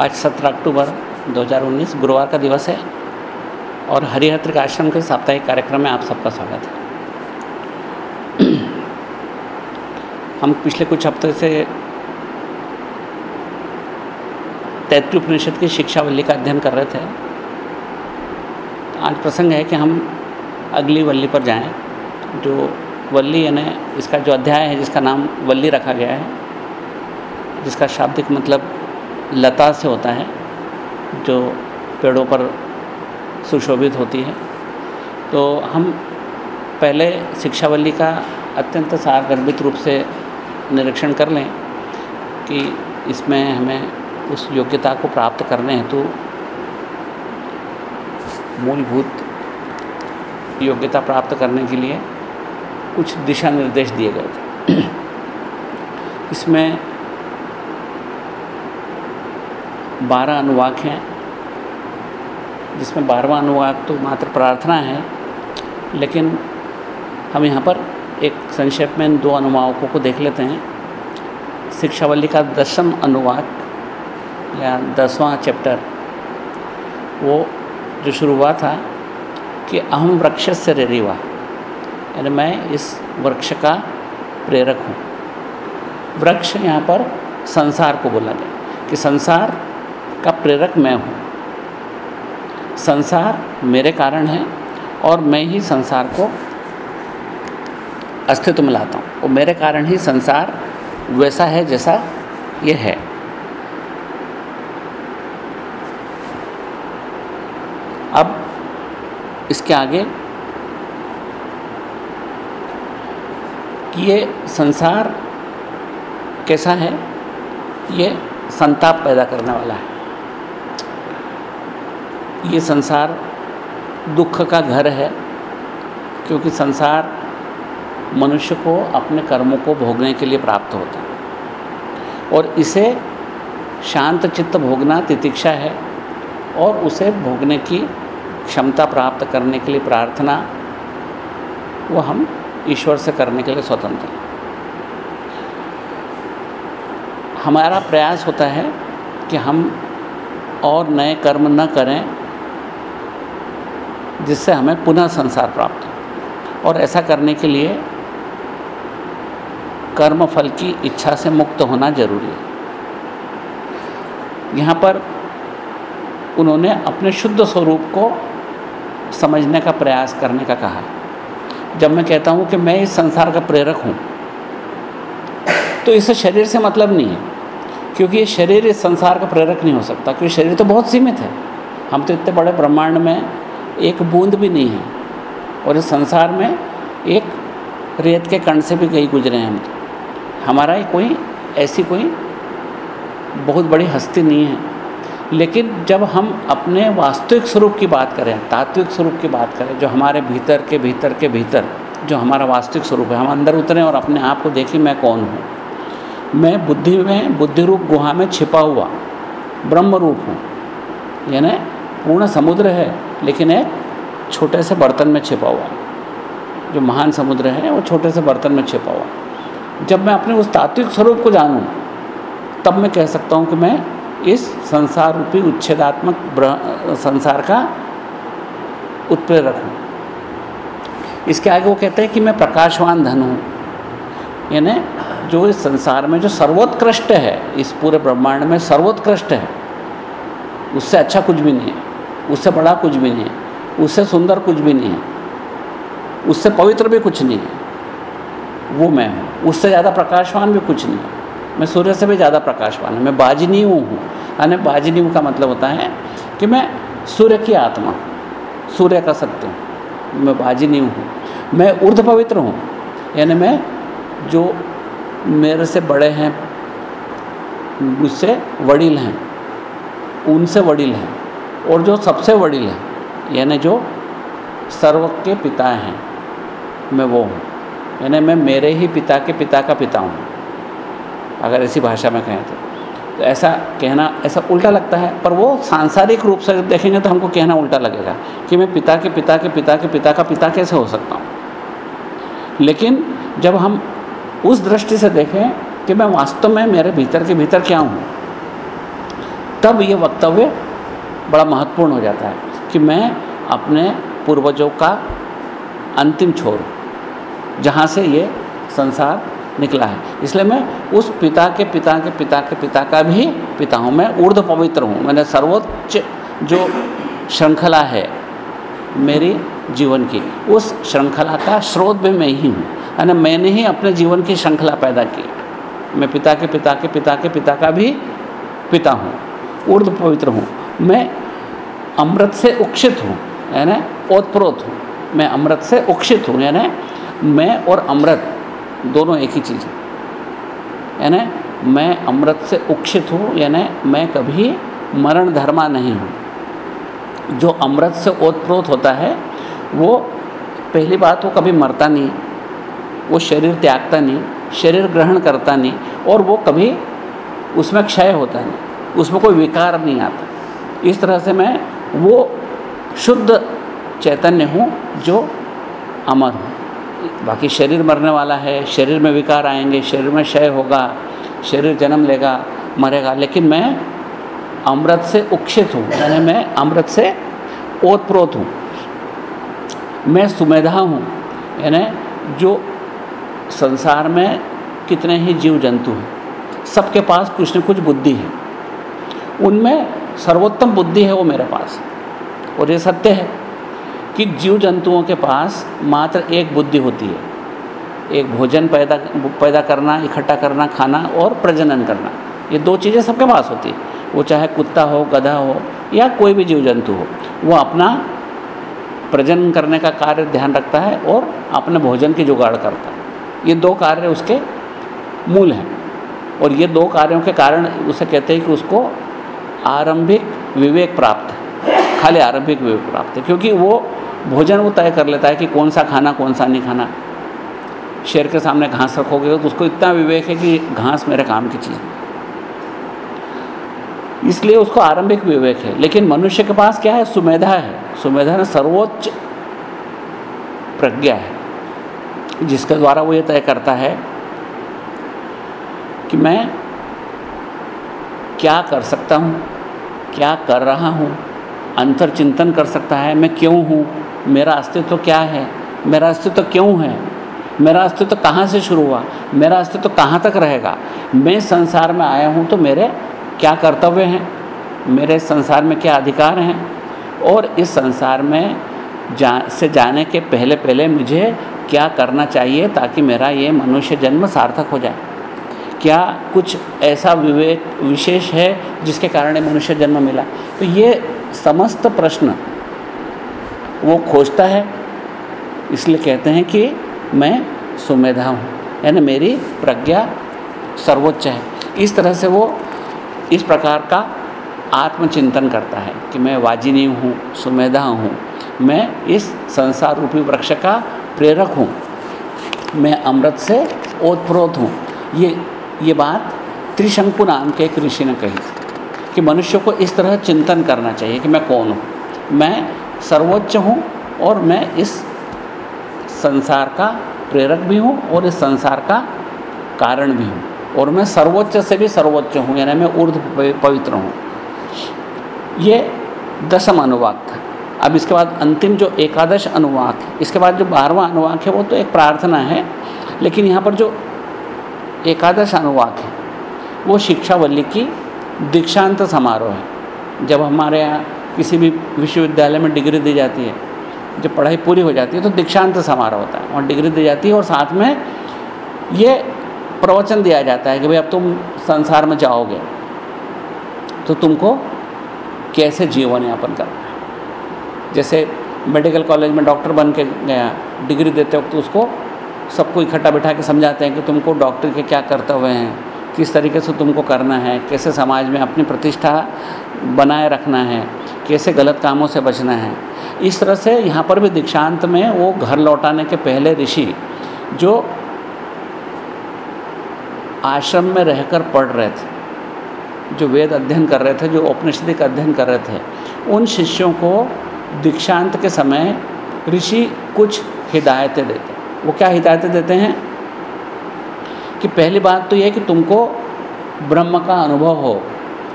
आज 17 अक्टूबर 2019 गुरुवार का दिवस है और हरिहर आश्रम के साप्ताहिक कार्यक्रम में आप सबका स्वागत है। हम पिछले कुछ हफ़्ते से तैतृ उपनिषद की शिक्षावल्ली का अध्ययन कर रहे थे। आज प्रसंग है कि हम अगली वल्ली पर जाएँ, जो वल्ली यानी इसका जो अध्याय है, जिसका नाम वल्ली रखा गया है, जिसका शाब्दिक मतलब लता से होता है, जो पेड़ों पर सुशोभित होती है। तो हम पहले शिक्षावली का अत्यंत सारगर्भित रूप से निरीक्षण कर लें कि इसमें हमें उस योग्यता को प्राप्त करने हेतु मूलभूत योग्यता प्राप्त करने के लिए कुछ दिशा निर्देश दिए गए थे। इसमें बारह अनुवाक हैं, जिसमें बारहवा अनुवाक तो मात्र प्रार्थना है, लेकिन हम यहाँ पर एक संक्षेप में इन दो अनुवाकों को देख लेते हैं। शिक्षावली का दसम अनुवाक, या दसवां चैप्टर, वो जो शुरू हुआ था कि अहम वृक्ष से रेरीवा यानी मैं इस वृक्ष का प्रेरक हूँ। वृक्ष यहाँ पर संसार को बोला गया कि संसार का प्रेरक मैं हूँ। संसार मेरे कारण है और मैं ही संसार को अस्तित्व में लाता हूँ। और मेरे कारण ही संसार वैसा है जैसा ये है। अब इसके आगे कि ये संसार कैसा है, ये संताप पैदा करने वाला है। ये संसार दुख का घर है, क्योंकि संसार मनुष्य को अपने कर्मों को भोगने के लिए प्राप्त होता है। और इसे शांत चित्त भोगना तितिक्षा है और उसे भोगने की क्षमता प्राप्त करने के लिए प्रार्थना वो हम ईश्वर से करने के लिए स्वतंत्र हैं। हमारा प्रयास होता है कि हम और नए कर्म न करें जिससे हमें पुनः संसार प्राप्त हो। और ऐसा करने के लिए कर्म फल की इच्छा से मुक्त होना ज़रूरी है। यहाँ पर उन्होंने अपने शुद्ध स्वरूप को समझने का प्रयास करने का कहा। जब मैं कहता हूँ कि मैं इस संसार का प्रेरक हूँ तो इसे शरीर से मतलब नहीं है, क्योंकि ये शरीर इस संसार का प्रेरक नहीं हो सकता, क्योंकि शरीर तो बहुत सीमित है। हम तो इतने बड़े ब्रह्मांड में एक बूंद भी नहीं है। और इस संसार में एक रेत के कण से भी कहीं गुजरे हैं हम तो। हमारा ही कोई, ऐसी कोई बहुत बड़ी हस्ती नहीं है। लेकिन जब हम अपने वास्तविक स्वरूप की बात करें, तात्विक स्वरूप की बात करें, जो हमारे भीतर के भीतर के भीतर, जो हमारा वास्तविक स्वरूप है, हम अंदर उतरें और अपने आप को देखें, मैं कौन हूँ? मैं बुद्धि में बुद्धि रूप गुहा में छिपा हुआ ब्रह्म रूप हूँ। यानी पूर्ण समुद्र है, लेकिन एक छोटे से बर्तन में छिपा हुआ। जो महान समुद्र है, वो छोटे से बर्तन में छिपा हुआ। जब मैं अपने उस तात्विक स्वरूप को जानूँ, तब मैं कह सकता हूँ कि मैं इस संसार रूपी उच्छेदात्मक संसार का उत्प्रेरक हूँ। इसके आगे वो कहते हैं कि मैं प्रकाशवान धन हूँ। यानी जो इस संसार में जो सर्वोत्कृष्ट है, इस पूरे ब्रह्मांड में सर्वोत्कृष्ट है, उससे अच्छा कुछ भी नहीं है। उससे बड़ा कुछ भी नहीं है। उससे सुंदर कुछ भी नहीं है। उससे पवित्र भी कुछ नहीं है। वो मैं हूँ। उससे ज़्यादा प्रकाशवान भी कुछ नहीं है। मैं सूर्य से भी ज़्यादा प्रकाशवान है। मैं बाजनी हूँ। यानी बाजनी का मतलब होता है कि मैं सूर्य की आत्मा, सूर्य का सत्य हूँ। मैं बाजनी हूँ। मैं ऊर्ध पवित्र हूँ। यानी मैं जो मेरे से बड़े हैं, मुझसे वड़ील हैं, उनसे वड़ील हैं। और जो सबसे वड़ील है, यानी जो सर्व के पिता हैं, मैं वो हूँ। यानी मैं मेरे ही पिता के पिता का पिता हूँ, अगर ऐसी भाषा में कहें तो। तो ऐसा कहना, ऐसा उल्टा लगता है, पर वो सांसारिक रूप से देखेंगे तो हमको कहना उल्टा लगेगा कि मैं पिता के पिता के पिता के पिता का पिता कैसे हो सकता हूँ। लेकिन जब हम उस दृष्टि से देखें कि मैं वास्तव में मेरे भीतर के भीतर क्या हूँ, तब ये वक्तव्य बड़ा महत्वपूर्ण हो जाता है कि मैं अपने पूर्वजों का अंतिम छोर जहाँ से ये संसार निकला है। इसलिए मैं उस पिता के पिता के पिता के पिता का भी पिता हूँ। मैं ऊर्ध पवित्र हूँ। मैंने सर्वोच्च जो श्रृंखला है मेरी जीवन की, उस श्रृंखला का स्रोत भी मैं ही हूँ। यानी मैंने ही अपने जीवन की श्रृंखला पैदा की। मैं पिता के पिता के पिता के पिता का भी पिता हूँ, ऊर्ध पवित्र हूँ। मैं अमृत से उक्षित हूँ, यानी ओतप्रोत हूँ। मैं अमृत से उक्षित हूँ, यानी मैं और अमृत दोनों एक ही चीज़ है। यानी मैं अमृत से उक्षित हूँ, यानी मैं कभी मरण धर्मा नहीं हूँ। जो अमृत से ओतप्रोत होता है, वो पहली बात वो कभी मरता नहीं, वो शरीर त्यागता नहीं, शरीर ग्रहण करता नहीं, और वो कभी उसमें क्षय होता नहीं, उसमें कोई विकार नहीं आता। इस तरह से मैं वो शुद्ध चैतन्य हूँ जो अमर हूँ। बाकी शरीर मरने वाला है, शरीर में विकार आएँगे, शरीर में क्षय होगा, शरीर जन्म लेगा, मरेगा। लेकिन मैं अमृत से उक्षित हूँ, यानी मैं अमृत से ओतप्रोत हूँ। मैं सुमेधा हूँ, यानी जो संसार में कितने ही जीव जंतु हैं, सबके पास कुछ न कुछ बुद्धि है। उनमें सर्वोत्तम बुद्धि है वो मेरे पास। और ये सत्य है कि जीव जंतुओं के पास मात्र एक बुद्धि होती है। एक भोजन पैदा पैदा करना, इकट्ठा करना, खाना और प्रजनन करना। ये दो चीज़ें सबके पास होती है। वो चाहे कुत्ता हो, गधा हो या कोई भी जीव जंतु हो, वो अपना प्रजनन करने का कार्य ध्यान रखता है और अपने भोजन की जुगाड़ करता है। ये दो कार्य उसके मूल हैं। और ये दो कार्यों के कारण उसे कहते हैं कि उसको आरंभिक विवेक प्राप्त है। खाली आरंभिक विवेक प्राप्त है, क्योंकि वो भोजन वो तय कर लेता है कि कौन सा खाना, कौन सा नहीं खाना। शेर के सामने घास रखोगे तो उसको इतना विवेक है कि घास मेरे काम की चीज़ इसलिए उसको आरंभिक विवेक है। लेकिन मनुष्य के पास क्या है? सुमेधा है। सुमेधा ने सर्वोच्च प्रज्ञा है, जिसके द्वारा वो ये तय करता है कि मैं क्या कर सकता हूँ? क्या कर रहा हूँ? अंतर चिंतन कर सकता है, मैं क्यों हूँ? मेरा अस्तित्व तो क्या है? मेरा अस्तित्व तो क्यों है? मेरा अस्तित्व तो कहाँ से शुरू हुआ? मेरा अस्तित्व तो कहाँ तक रहेगा? मैं संसार में आया हूँ तो मेरे क्या कर्तव्य हैं? मेरे संसार में क्या अधिकार हैं? और इस संसार में जा, से जाने के पहले पहले मुझे क्या करना चाहिए ताकि मेरा ये मनुष्य जन्म सार्थक हो जाए? क्या कुछ ऐसा विवेक, विशेष है जिसके कारण मनुष्य जन्म मिला? तो ये समस्त प्रश्न वो खोजता है। इसलिए कहते हैं कि मैं सुमेधा हूँ, यानी मेरी प्रज्ञा सर्वोच्च है। इस तरह से वो इस प्रकार का आत्मचिंतन करता है कि मैं वाजिनी हूँ, सुमेधा हूँ, मैं इस संसार रूपी वृक्ष का प्रेरक हूँ, मैं अमृत से ओतप्रोत हूँ। ये ये बात त्रिशंकु नाम के एक ऋषि ने कही कि मनुष्य को इस तरह चिंतन करना चाहिए कि मैं कौन हूँ? मैं सर्वोच्च हूँ और मैं इस संसार का प्रेरक भी हूँ और इस संसार का कारण भी हूँ। और मैं सर्वोच्च से भी सर्वोच्च हूँ, यानी मैं ऊर्ध पवित्र हूँ। ये दसम अनुवाक था। अब इसके बाद अंतिम जो एकादश अनुवाक, इसके बाद जो बारहवा अनुवाक है, वो तो एक प्रार्थना है, लेकिन यहाँ पर जो एकादश अनुवाक है। वो शिक्षावल्ली की दीक्षांत समारोह है। जब हमारे यहाँ किसी भी विश्वविद्यालय में डिग्री दी जाती है, जब पढ़ाई पूरी हो जाती है तो दीक्षांत समारोह होता है। और डिग्री दी जाती है और साथ में ये प्रवचन दिया जाता है कि भाई अब तुम संसार में जाओगे तो तुमको कैसे जीवन यापन करना है? जैसे मेडिकल कॉलेज में डॉक्टर बन के गया, डिग्री देते वक्त उसको सबको इकट्ठा बैठा के समझाते हैं कि तुमको डॉक्टर के क्या कर्तव्य हैं, किस तरीके से तुमको करना है, कैसे समाज में अपनी प्रतिष्ठा बनाए रखना है, कैसे गलत कामों से बचना है। इस तरह से यहाँ पर भी दीक्षांत में वो घर लौटाने के पहले ऋषि जो आश्रम में रहकर पढ़ रहे थे, जो वेद अध्ययन कर रहे थे, जो औपनिषदिक अध्ययन कर रहे थे, उन शिष्यों को दीक्षांत के समय ऋषि कुछ हिदायतें देते। वो क्या हिदायतें देते हैं? कि पहली बात तो यह है कि तुमको ब्रह्म का अनुभव हो,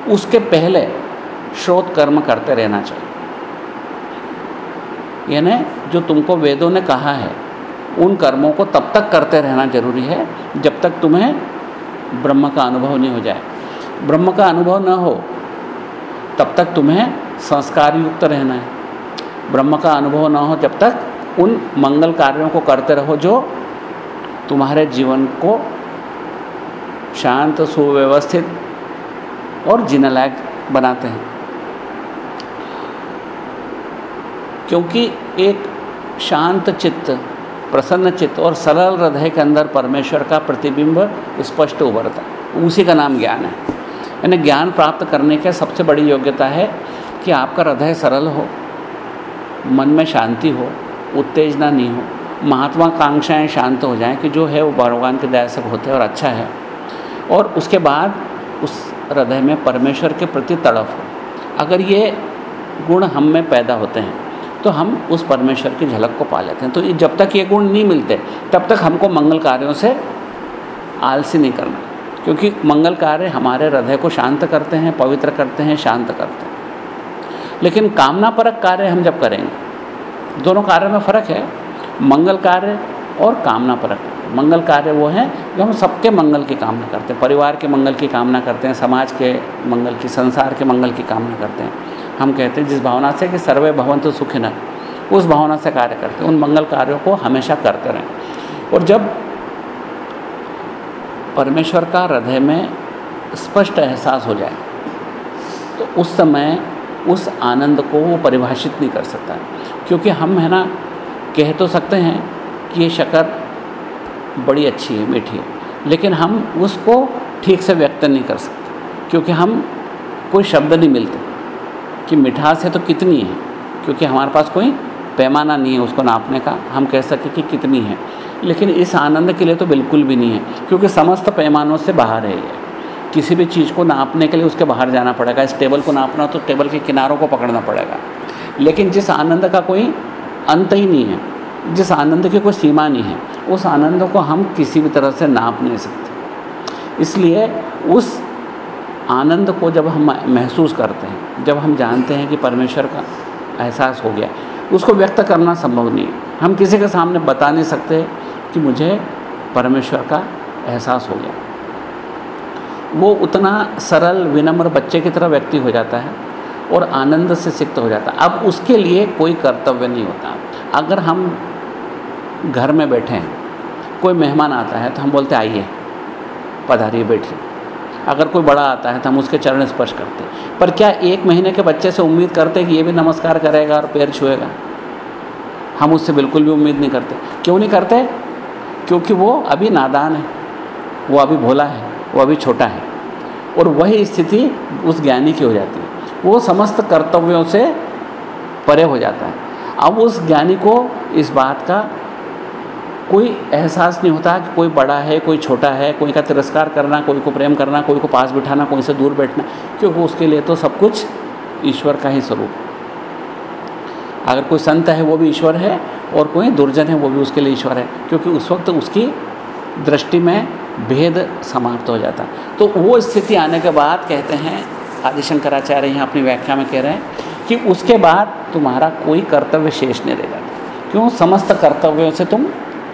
उसके पहले श्रोत कर्म करते रहना चाहिए। यानी जो तुमको वेदों ने कहा है, उन कर्मों को तब तक करते रहना ज़रूरी है, जब तक तुम्हें ब्रह्म का अनुभव नहीं हो जाए। ब्रह्म का अनुभव न हो, तब तक तुम्हें संस्कार युक्त रहना है। ब्रह्म का अनुभव न हो जब तक उन मंगल कार्यों को करते रहो जो तुम्हारे जीवन को शांत, सुव्यवस्थित और जीने लायक बनाते हैं। क्योंकि एक शांत चित्त, प्रसन्न चित्त और सरल हृदय के अंदर परमेश्वर का प्रतिबिंब स्पष्ट उभरता उसी का नाम ज्ञान है। यानी ज्ञान प्राप्त करने की सबसे बड़ी योग्यता है कि आपका हृदय सरल हो, मन में शांति हो उत्तेजना नहीं हो। महत्वाकांक्षाएँ शांत हो जाएँ कि जो है वो भगवान के दया से होते हैं और अच्छा है। और उसके बाद उस हृदय में परमेश्वर के प्रति तड़प हो। अगर ये गुण हम में पैदा होते हैं तो हम उस परमेश्वर की झलक को पा लेते हैं। तो जब तक ये गुण नहीं मिलते, तब तक हमको मंगल कार्यों से आलसी नहीं करना। क्योंकि मंगल कार्य हमारे हृदय को शांत करते हैं, पवित्र करते हैं, शांत करते हैं। लेकिन कामना परक कार्य हम जब करेंगे दोनों कार्य में फ़र्क है, मंगल कार्य और कामना परक। मंगल कार्य वो हैं जो हम सबके मंगल की कामना करते हैं, परिवार के मंगल की कामना करते हैं, समाज के मंगल की, संसार के मंगल की कामना करते हैं। हम कहते हैं जिस भावना से कि सर्वे भवन तो सुखी न, उस भावना से कार्य करते हैं, उन मंगल कार्यों को हमेशा करते रहें। और जब परमेश्वर का हृदय में स्पष्ट एहसास हो जाए तो उस समय उस आनंद को वो परिभाषित नहीं कर सकता। क्योंकि हम, है ना, कह तो सकते हैं कि ये शक्कर बड़ी अच्छी है, मीठी है, लेकिन हम उसको ठीक से व्यक्त नहीं कर सकते, क्योंकि हम, कोई शब्द नहीं मिलते कि मिठास है तो कितनी है, क्योंकि हमारे पास कोई पैमाना नहीं है उसको नापने का, हम कह सकें कि कितनी है, लेकिन इस आनंद के लिए तो बिल्कुल भी नहीं है, क्योंकि समस्त पैमानों से बाहर है ये। किसी भी चीज़ को नापने के लिए उसके बाहर जाना पड़ेगा, इस टेबल को नापना तो टेबल के किनारों को पकड़ना पड़ेगा। लेकिन जिस आनंद का कोई अंत ही नहीं है, जिस आनंद की कोई सीमा नहीं है, उस आनंद को हम किसी भी तरह से नाप नहीं सकते। इसलिए उस आनंद को जब हम महसूस करते हैं, जब हम जानते हैं कि परमेश्वर का एहसास हो गया, उसको व्यक्त करना संभव नहीं है। हम किसी के सामने बता नहीं सकते कि मुझे परमेश्वर का एहसास हो गया। वो उतना सरल, विनम्र बच्चे की तरह व्यक्ति हो जाता है और आनंद से सिक्त हो जाता। अब उसके लिए कोई कर्तव्य नहीं होता। अगर हम घर में बैठे हैं, कोई मेहमान आता है तो हम बोलते आइए, पधारिए, बैठिए। अगर कोई बड़ा आता है तो हम उसके चरण स्पर्श करते हैं। पर क्या एक महीने के बच्चे से उम्मीद करते कि ये भी नमस्कार करेगा और पैर छुएगा? हम उससे बिल्कुल भी उम्मीद नहीं करते। क्यों नहीं करते? क्योंकि वो अभी नादान है, वो अभी भोला है, वो अभी छोटा है। और वही स्थिति उस ज्ञानी की हो जाती है। वो समस्त कर्तव्यों से परे हो जाता है। अब उस ज्ञानी को इस बात का कोई एहसास नहीं होता कि कोई बड़ा है, कोई छोटा है, कोई का तिरस्कार करना, कोई को प्रेम करना, कोई को पास बिठाना, कोई से दूर बैठना, क्योंकि उसके लिए तो सब कुछ ईश्वर का ही स्वरूप अगर कोई संत है, वो भी ईश्वर है, और कोई दुर्जन है, वो भी उसके लिए ईश्वर है, क्योंकि उस वक्त उसकी दृष्टि में भेद समाप्त हो जाता। तो वो स्थिति आने के बाद कहते हैं आदिशंकराचार्य यहाँ अपनी व्याख्या में कह रहे हैं कि उसके बाद तुम्हारा कोई कर्तव्य शेष नहीं रह जाता क्यों? समस्त कर्तव्यों से तुम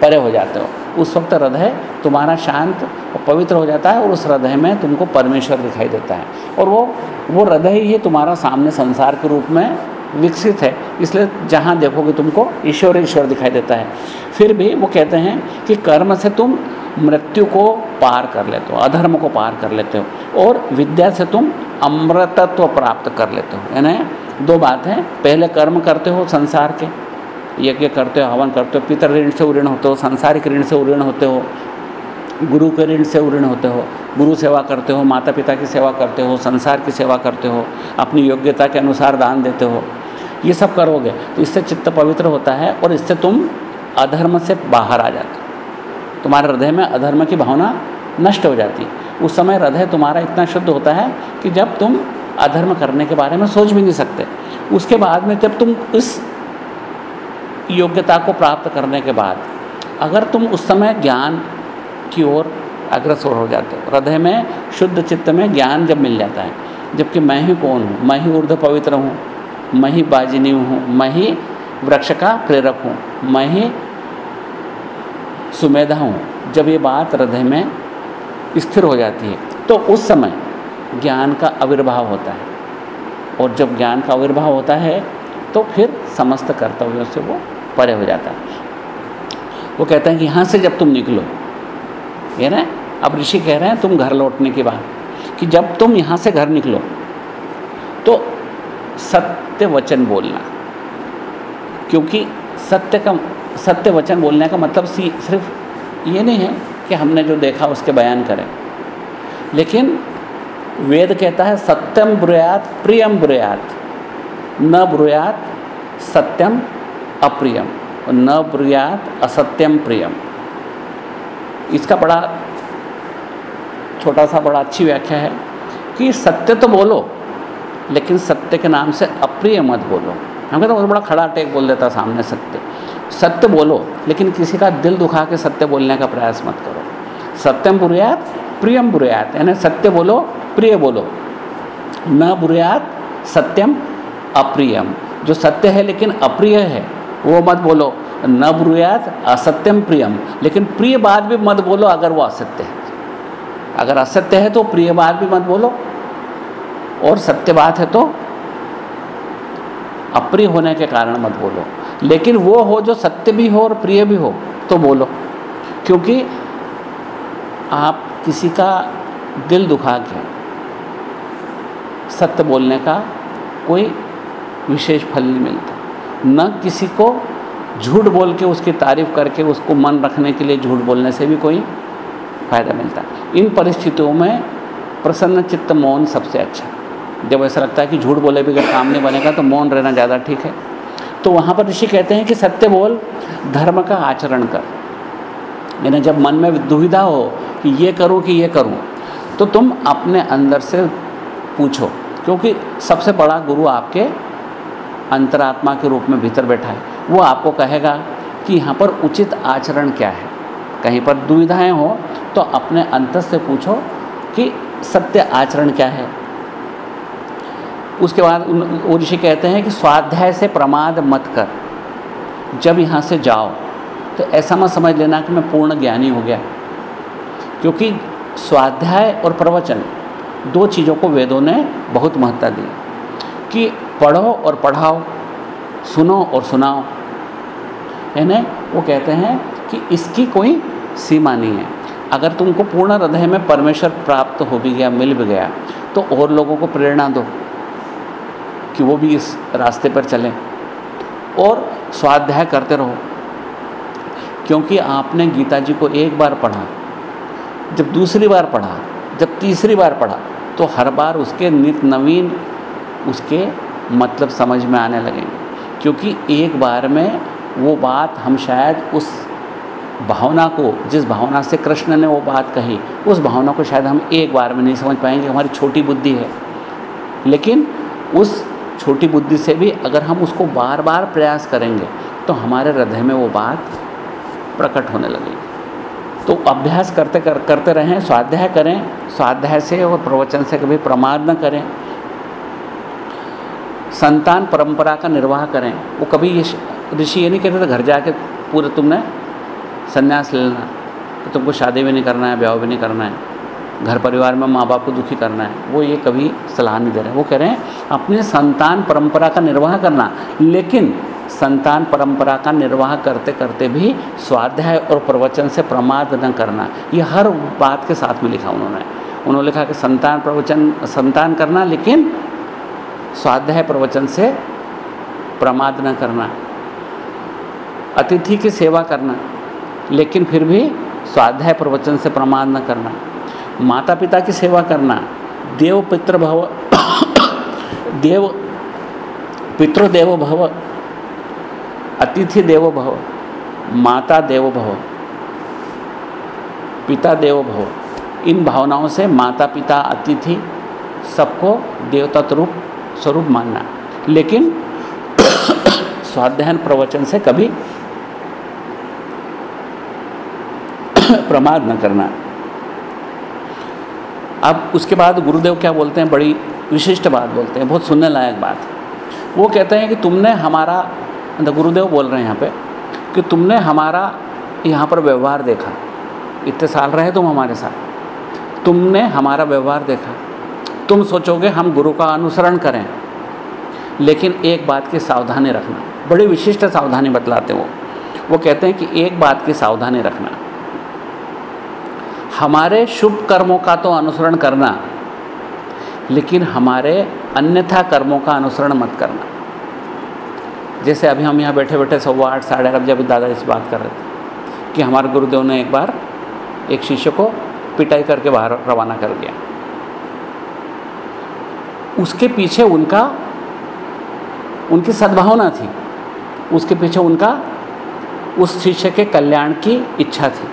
परे हो जाते हो। उस वक्त हृदय तुम्हारा शांत और पवित्र हो जाता है और उस हृदय में तुमको परमेश्वर दिखाई देता है। और वो वो हृदय ही तुम्हारा सामने संसार के रूप में विकसित है। इसलिए जहाँ देखोगे तुमको ईश्वर ईश्वर दिखाई देता है। फिर भी वो कहते हैं कि कर्म से तुम मृत्यु को पार कर लेते हो, अधर्म को पार कर लेते हो, और विद्या से तुम अमृतत्व प्राप्त कर लेते हो। यानी दो बात है, पहले कर्म करते हो संसार के, यज्ञ करते हो, हवन करते हो, पितर ऋण से उऋण होते हो, सांसारिक ऋण से उऋण होते हो, गुरु के ऋण से उऋण होते हो, गुरु सेवा करते हो माता पिता की सेवा करते हो, संसार की सेवा करते हो, अपनी योग्यता के अनुसार दान देते हो, ये सब करोगे तो इससे चित्त पवित्र होता है, और इससे तुम अधर्म से बाहर आ जाते हो। तुम्हारे हृदय में अधर्म की भावना नष्ट हो जाती। उस समय हृदय तुम्हारा इतना शुद्ध होता है कि जब तुम अधर्म करने के बारे में सोच भी नहीं सकते। उसके बाद में जब तुम इस योग्यता को प्राप्त करने के बाद, अगर तुम उस समय ज्ञान की ओर अग्रसर हो जाते हो, हृदय में शुद्ध चित्त में ज्ञान जब मिल जाता है, जबकि मैं ही कौन हूँ? मैं ही ऊर्ध पवित्र हूँ, मैं ही बाजिनी हूँ, मैं ही वृक्ष का प्रेरक हूँ, मैं ही सुमेधा हूँ। जब ये बात हृदय में स्थिर हो जाती है तो उस समय ज्ञान का आविर्भाव होता है। और जब ज्ञान का आविर्भाव होता है तो फिर समस्त कर्तव्यों से वो परे हो जाता है। वो कहते हैं कि यहाँ से जब तुम निकलो, ये ना, अब ऋषि कह रहे हैं, तुम घर लौटने के बाद कि जब तुम यहाँ से घर निकलो तो सत्य वचन बोलना। क्योंकि सत्य का सत्य वचन बोलने का मतलब सिर्फ़ ये नहीं है कि हमने जो देखा उसके बयान करें। लेकिन वेद कहता है, सत्यम ब्रुयात, प्रियम ब्रुयात। न ब्रुयात, सत्यम अप्रियम। न ब्रुयात, असत्यम प्रियम। इसका बड़ा छोटा सा, बड़ा अच्छी व्याख्या है कि सत्य तो बोलो, लेकिन सत्य के नाम से अप्रिय मत बोलो। हम कहते बहुत बड़ा खड़ा टेक बोल देता सामने सत्य। सत्य बोलो, लेकिन किसी का दिल दुखा के सत्य बोलने का प्रयास मत करो। सत्यम बुरियात, प्रियम बुरियात, यानी सत्य बोलो, प्रिय बोलो। न बुरियात, सत्यम अप्रियम। जो सत्य है लेकिन अप्रिय है, वो मत बोलो। न बुरियात, असत्यम प्रियम। लेकिन प्रिय बात भी मत बोलो अगर वो असत्य है। अगर असत्य है तो प्रिय बात भी मत बोलो। और सत्य बात है तो अप्रिय होने के कारण मत बोलो। लेकिन वो हो जो सत्य भी हो और प्रिय भी हो तो बोलो। क्योंकि आप किसी का दिल दुखा के सत्य बोलने का कोई विशेष फल नहीं मिलता। न किसी को झूठ बोल के उसकी तारीफ़ करके उसको मन रखने के लिए झूठ बोलने से भी कोई फ़ायदा मिलता। इन परिस्थितियों में प्रसन्न चित्त मौन सबसे अच्छा। जब ऐसा लगता है कि झूठ बोले भी अगर काम नहीं बनेगा तो मौन रहना ज़्यादा ठीक है। तो वहाँ पर ऋषि कहते हैं कि सत्य बोल, धर्म का आचरण कर। यानी जब मन में दुविधा हो कि ये करूँ कि ये करूँ तो तुम अपने अंदर से पूछो, क्योंकि सबसे बड़ा गुरु आपके अंतरात्मा के रूप में भीतर बैठा है। वो आपको कहेगा कि यहाँ पर उचित आचरण क्या है? कहीं पर दुविधाएँ हो तो अपने अंतर से पूछो कि सत्य आचरण क्या है? उसके बाद वो ऋषि कहते हैं कि स्वाध्याय से प्रमाद मत कर। जब यहाँ से जाओ तो ऐसा मत समझ लेना कि मैं पूर्ण ज्ञानी हो गया। क्योंकि स्वाध्याय और प्रवचन दो चीज़ों को वेदों ने बहुत महत्ता दी। कि पढ़ो और पढ़ाओ, सुनो और सुनाओ। यानी वो कहते हैं कि इसकी कोई सीमा नहीं है। अगर तुमको पूर्ण हृदय में परमेश्वर प्राप्त हो भी गया, मिल भी गया तो और लोगों को प्रेरणा दो। कि वो भी इस रास्ते पर चलें और स्वाध्याय करते रहो। क्योंकि आपने गीता जी को एक बार पढ़ा, जब दूसरी बार पढ़ा, जब तीसरी बार पढ़ा तो हर बार उसके नित नवीन उसके मतलब समझ में आने लगेंगे क्योंकि एक बार में वो बात हम शायद उस भावना को, जिस भावना से कृष्ण ने वो बात कही, उस भावना को शायद हम एक बार में नहीं समझ पाएँगे। हमारी छोटी बुद्धि है। लेकिन उस छोटी बुद्धि से भी अगर हम उसको बार बार प्रयास करेंगे तो हमारे हृदय में वो बात प्रकट होने लगेगी। तो अभ्यास करते कर, करते रहें स्वाध्याय करें स्वाध्याय से और प्रवचन से कभी प्रमाद न करें। संतान परंपरा का निर्वाह करें। वो कभी ये ऋषि ये नहीं कहते थे घर जाके पूरे तुमने संन्यास लेना तो तुमको शादी भी नहीं करना है ब्याह भी नहीं करना है। घर परिवार में माँ बाप को दुखी करना है, वो ये कभी सलाह नहीं दे रहे। वो कह रहे हैं, अपने संतान परंपरा का निर्वाह करना, लेकिन संतान परंपरा का निर्वाह करते करते भी स्वाध्याय और प्रवचन से प्रमाद न करना। ये हर बात के साथ में लिखा उन्होंने। उन्होंने लिखा कि संतान प्रवचन, संतान करना, लेकिन स्वाध्याय प्रवचन से प्रमाद न करना। अतिथि की सेवा करना, लेकिन फिर भी स्वाध्याय प्रवचन से प्रमाद न करना। माता पिता की सेवा करना, देव पितृ भव देव पितृदेव भव अतिथि देव भव माता देव भव पिता देव भव इन भावनाओं से माता पिता अतिथि सबको देवता रूप स्वरूप मानना। लेकिन स्वाध्यायन प्रवचन से कभी प्रमाद न करना। अब उसके बाद गुरुदेव क्या बोलते हैं? बड़ी विशिष्ट बात बोलते हैं, बहुत सुनने लायक बात। वो कहते हैं कि तुमने हमारा गुरुदेव बोल रहे हैं यहाँ पे, कि तुमने हमारा यहाँ पर व्यवहार देखा। इतने साल रहे तुम हमारे साथ। तुमने हमारा व्यवहार देखा। तुम सोचोगे हम गुरु का अनुसरण करें, लेकिन एक बात की सावधानी रखना। बड़ी विशिष्ट सावधानी बतलाते वो। वो कहते हैं कि एक बात की सावधानी रखना। हमारे शुभ कर्मों का तो अनुसरण करना, लेकिन हमारे अन्यथा कर्मों का अनुसरण मत करना। जैसे अभी हम यहाँ बैठे बैठे सवा आठ, साढ़े आठ बजे अभी दादाजी से बात कर रहे थे कि हमारे गुरुदेव ने एक बार एक शिष्य को पिटाई करके बाहर रवाना कर दिया। उसके पीछे उनका, उनकी सद्भावना थी। उसके पीछे उनका, उस शिष्य के कल्याण की इच्छा थी।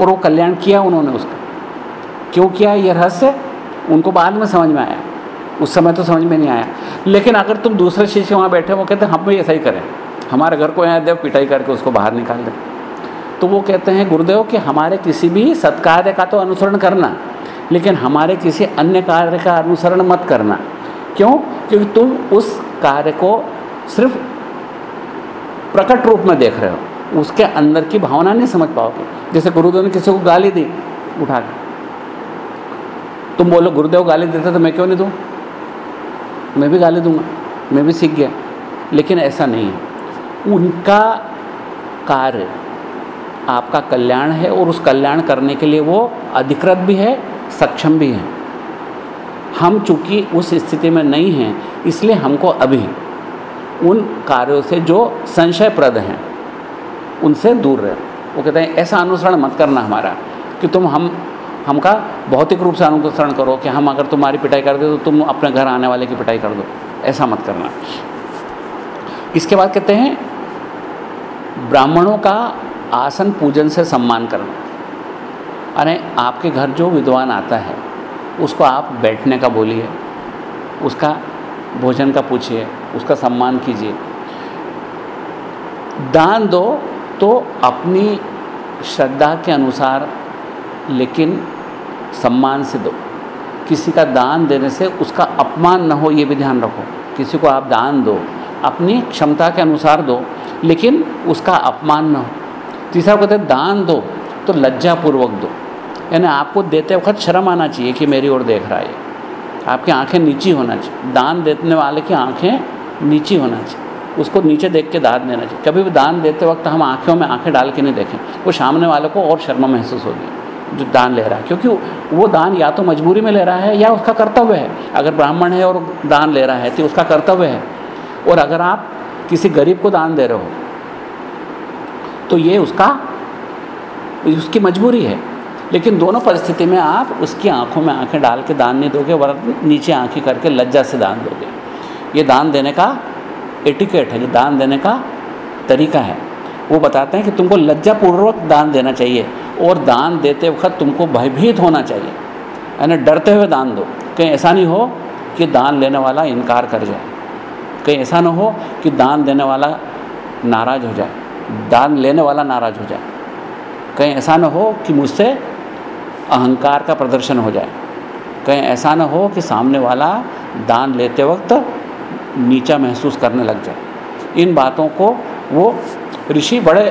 और वो कल्याण किया उन्होंने उसका। क्यों किया ये रहस्य? उनको बाद में समझ में आया। उस समय तो समझ में नहीं आया। लेकिन अगर तुम दूसरे शिष्य वहाँ बैठे वो कहते हैं, हम भी ऐसा ही करें। हमारे घर को यहाँ देव, पिटाई करके उसको बाहर निकाल दें। तो वो कहते हैं, गुरुदेव, कि हमारे किसी भी सत्कार्य का तो अनुसरण करना, लेकिन हमारे किसी अन्य कार्य का अनुसरण मत करना। क्यों? क्योंकि तुम उस कार्य को सिर्फ़ प्रकट रूप में देख रहे हो। उसके अंदर की भावना नहीं समझ पाओगे। जैसे गुरुदेव ने किसी को गाली दी, उठा के। तुम बोलो, गुरुदेव गाली देते तो मैं क्यों नहीं दूँ? मैं भी गाली दूँगा, मैं भी सीख गया। लेकिन ऐसा नहीं है। उनका कार्य आपका कल्याण है और उस कल्याण करने के लिए वो अधिकृत भी है, सक्षम भी है। हम चूँकि उस स्थिति में नहीं हैं, इसलिए हमको अभी उन कार्यों से जो संशयप्रद हैं उनसे दूर रहो। वो कहते हैं, ऐसा अनुसरण मत करना हमारा, कि तुम हम, हमका भौतिक रूप से अनुसरण करो कि हम अगर तुम्हारी पिटाई कर दे तो तुम अपने घर आने वाले की पिटाई कर दो। ऐसा मत करना। इसके बाद कहते हैं, ब्राह्मणों का आसन पूजन से सम्मान करना। अरे, आपके घर जो विद्वान आता है, उसको आप बैठने का बोलिए, उसका भोजन का पूछिए, उसका सम्मान कीजिए। दान दो तो अपनी श्रद्धा के अनुसार, लेकिन सम्मान से दो। किसी का दान देने से उसका अपमान न हो, ये भी ध्यान रखो। किसी को आप दान दो, अपनी क्षमता के अनुसार दो, लेकिन उसका अपमान न हो। तीसरा कहते दान दो तो लज्जापूर्वक दो। यानी आपको देते वक्त शर्म आना चाहिए कि मेरी ओर देख रहा है आपकी आँखें नीची होना चाहिए। दान देने वाले की आँखें नीची होना चाहिए। उसको नीचे देख के दान देना चाहिए। कभी भी दान देते वक्त हम आँखों में आँखें डाल के नहीं देखें। वो सामने वाले को और शर्मा महसूस होगी, जो दान ले रहा है। क्योंकि वो दान या तो मजबूरी में ले रहा है या उसका कर्तव्य है। अगर ब्राह्मण है और दान ले रहा है तो उसका कर्तव्य है। और अगर आप किसी गरीब को दान दे रहे हो तो ये उसका उसकी मजबूरी है। लेकिन दोनों परिस्थिति में आप उसकी आँखों में आँखें डाल के दान नहीं दोगे, वरन नीचे आँखें करके लज्जा से दान दोगे। ये दान देने का एटिकेट है ये दान देने का तरीका है। वो बताते हैं कि तुमको लज्जापूर्वक दान देना चाहिए और दान देते वक्त तुमको भयभीत होना चाहिए यानी डरते हुए दान दो। कहीं ऐसा नहीं हो कि दान लेने वाला इनकार कर जाए। कहीं ऐसा ना हो कि दान देने वाला नाराज़ हो जाए। दान लेने वाला नाराज़ हो जाए। कहीं ऐसा ना हो कि मुझसे अहंकार का प्रदर्शन हो जाए। कहीं ऐसा ना हो कि सामने वाला दान लेते वक्त नीचा महसूस करने लग जाए। इन बातों को वो ऋषि बड़े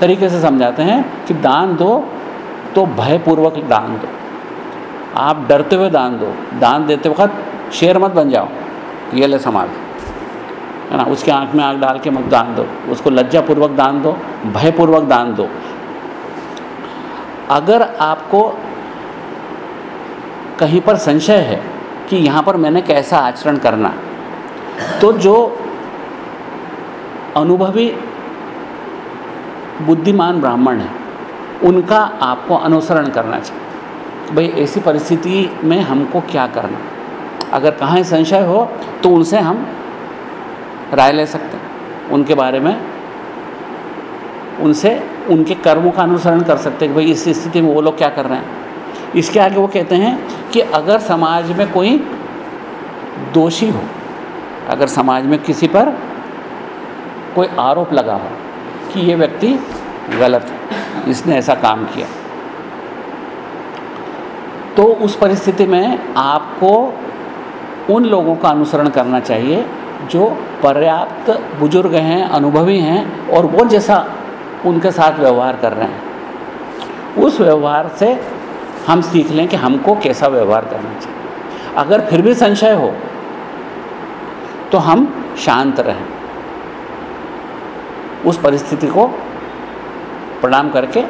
तरीके से समझाते हैं कि दान दो तो भयपूर्वक दान दो। आप डरते हुए दान दो। दान देते वक्त शेर मत बन जाओ, ये ले समाज। है ना? उसके आँख में आँख डाल के मत दान दो। उसको लज्जापूर्वक दान दो, भयपूर्वक दान दो। अगर आपको कहीं पर संशय है कि यहाँ पर मैंने कैसा आचरण करना तो जो अनुभवी बुद्धिमान ब्राह्मण है, उनका आपको अनुसरण करना चाहिए। भाई, ऐसी परिस्थिति में हमको क्या करना? अगर कहाँ संशय हो तो उनसे हम राय ले सकते हैं। उनके बारे में उनसे उनके कर्मों का अनुसरण कर सकते हैं कि भाई, इस स्थिति में वो लोग क्या कर रहे हैं। इसके आगे वो कहते हैं कि अगर समाज में कोई दोषी हो अगर समाज में किसी पर कोई आरोप लगा हो कि ये व्यक्ति गलत है, इसने ऐसा काम किया तो उस परिस्थिति में आपको उन लोगों का अनुसरण करना चाहिए जो पर्याप्त बुज़ुर्ग हैं, अनुभवी हैं और वो जैसा उनके साथ व्यवहार कर रहे हैं। उस व्यवहार से हम सीख लें कि हमको कैसा व्यवहार करना चाहिए। अगर फिर भी संशय हो तो हम शांत रहें। उस परिस्थिति को प्रणाम करके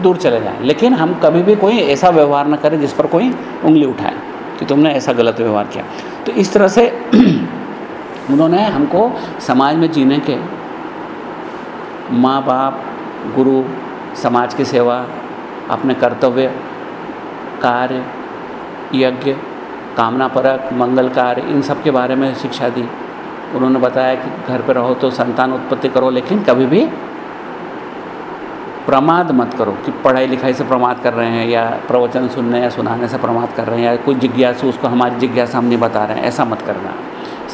दूर चले जाएँ। लेकिन हम कभी भी कोई ऐसा व्यवहार ना करें जिस पर कोई उंगली उठाए कि तुमने ऐसा गलत व्यवहार किया। तो इस तरह से उन्होंने हमको समाज में जीने के माँ बाप गुरु, समाज की सेवा, अपने कर्तव्य, कार्य, यज्ञ कामना परक मंगल कार्य इन सब के बारे में शिक्षा दी। उन्होंने बताया कि घर पर रहो तो संतान उत्पत्ति करो, लेकिन कभी भी प्रमाद मत करो कि पढ़ाई लिखाई से प्रमाद कर रहे हैं या प्रवचन सुनने या सुनाने से प्रमाद कर रहे हैं या कोई जिज्ञासु उसको हमारी जिज्ञासा हम नहीं बता रहे हैं, ऐसा मत करना।